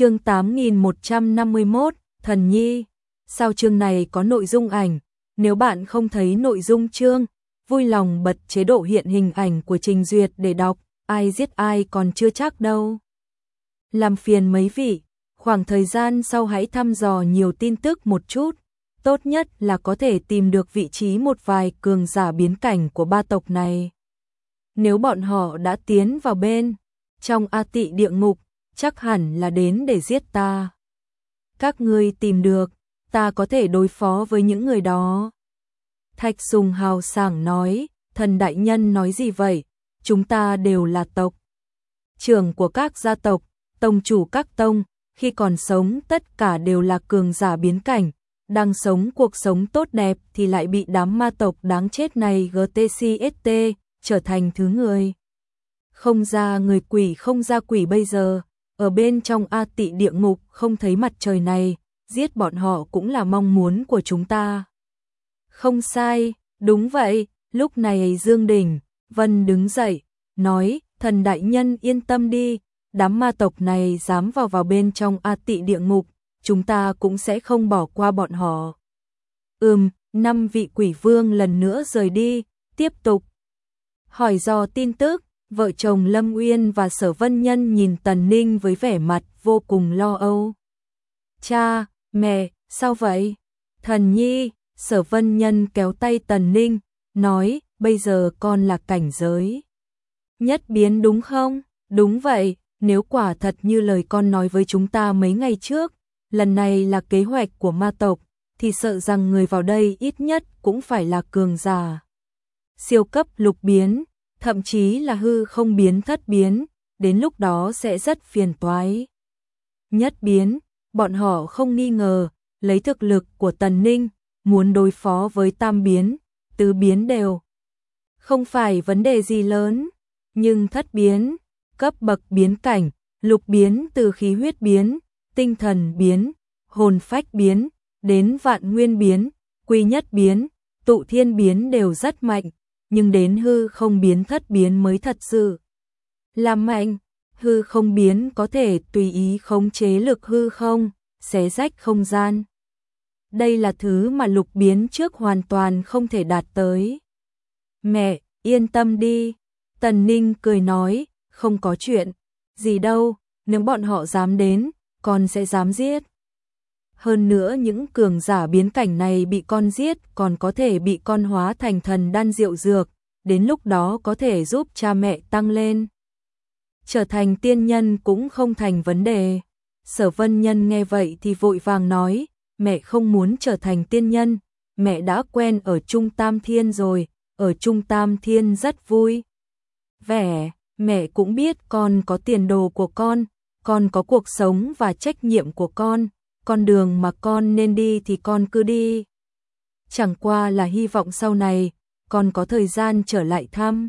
chương 8151, Thần Nhi. Sao chương này có nội dung ảnh? Nếu bạn không thấy nội dung chương, vui lòng bật chế độ hiện hình ảnh của trình duyệt để đọc, ai giết ai còn chưa chắc đâu. Làm phiền mấy vị, khoảng thời gian sau hãy thăm dò nhiều tin tức một chút, tốt nhất là có thể tìm được vị trí một vài cường giả biến cảnh của ba tộc này. Nếu bọn họ đã tiến vào bên, trong A tị địa ngục, chắc hẳn là đến để giết ta. Các ngươi tìm được, ta có thể đối phó với những người đó. Thạch Sùng hào sảng nói, thần đại nhân nói gì vậy, chúng ta đều là tộc. Trưởng của các gia tộc, tông chủ các tông, khi còn sống tất cả đều là cường giả biến cảnh, đang sống cuộc sống tốt đẹp thì lại bị đám ma tộc đáng chết này GTCST trở thành thứ người. Không ra người quỷ không ra quỷ bây giờ, ở bên trong A tị địa ngục không thấy mặt trời này, giết bọn họ cũng là mong muốn của chúng ta. Không sai, đúng vậy, lúc này Dương Đình, Vân đứng dậy, nói, thần đại nhân yên tâm đi, đám ma tộc này dám vào vào bên trong A tị địa ngục, chúng ta cũng sẽ không bỏ qua bọn họ. Ừm, năm vị quỷ vương lần nữa rời đi, tiếp tục. Hỏi do tin tức, vợ chồng Lâm Uyên và Sở Vân Nhân nhìn Tần Ninh với vẻ mặt vô cùng lo âu. Cha, mẹ, sao vậy? Thần Nhi, Sở Vân Nhân kéo tay Tần Ninh, nói, bây giờ con là cảnh giới. Nhất biến đúng không? Đúng vậy, nếu quả thật như lời con nói với chúng ta mấy ngày trước, lần này là kế hoạch của ma tộc, thì sợ rằng người vào đây ít nhất cũng phải là cường giả. Siêu cấp lục biến, thậm chí là hư không biến thất biến, đến lúc đó sẽ rất phiền toái. Nhất biến, bọn họ không nghi ngờ, lấy thực lực của Tần Ninh, muốn đối phó với tam biến, tứ biến đều. Không phải vấn đề gì lớn, nhưng thất biến, cấp bậc biến cảnh, lục biến từ khí huyết biến, tinh thần biến, hồn phách biến, đến vạn nguyên biến, quy nhất biến, tụ thiên biến đều rất mạnh, nhưng đến hư không biến thất biến mới thật sự làm mạnh. Hư không biến có thể tùy ý khống chế lực hư không, xé rách không gian. Đây là thứ mà lục biến trước hoàn toàn không thể đạt tới. Mẹ, yên tâm đi. Tần Ninh cười nói, không có chuyện. Gì đâu, nếu bọn họ dám đến, con sẽ dám giết. Hơn nữa những cường giả biến cảnh này bị con giết còn có thể bị con hóa thành thần đan diệu dược, đến lúc đó có thể giúp cha mẹ tăng lên. Trở thành tiên nhân cũng không thành vấn đề. Sở vân nhân nghe vậy thì vội vàng nói, mẹ không muốn trở thành tiên nhân, mẹ đã quen ở Trung Tam Thiên rồi, ở Trung Tam Thiên rất vui. Vẻ, mẹ cũng biết con có tiền đồ của con, con có cuộc sống và trách nhiệm của con, con đường mà con nên đi thì con cứ đi. Chẳng qua là hy vọng sau này, con có thời gian trở lại thăm.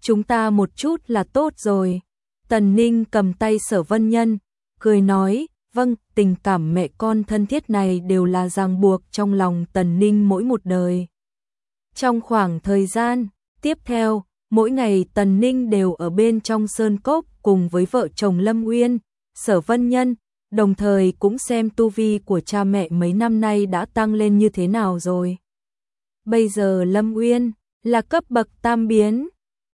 Chúng ta một chút là tốt rồi. Tần Ninh cầm tay sở vân nhân, cười nói, vâng, tình cảm mẹ con thân thiết này đều là ràng buộc trong lòng Tần Ninh mỗi một đời. Trong khoảng thời gian tiếp theo, mỗi ngày Tần Ninh đều ở bên trong sơn cốc cùng với vợ chồng Lâm Uyên, Sở Vân Nhân, đồng thời cũng xem tu vi của cha mẹ mấy năm nay đã tăng lên như thế nào rồi. Bây giờ Lâm Uyên là cấp bậc tam biến,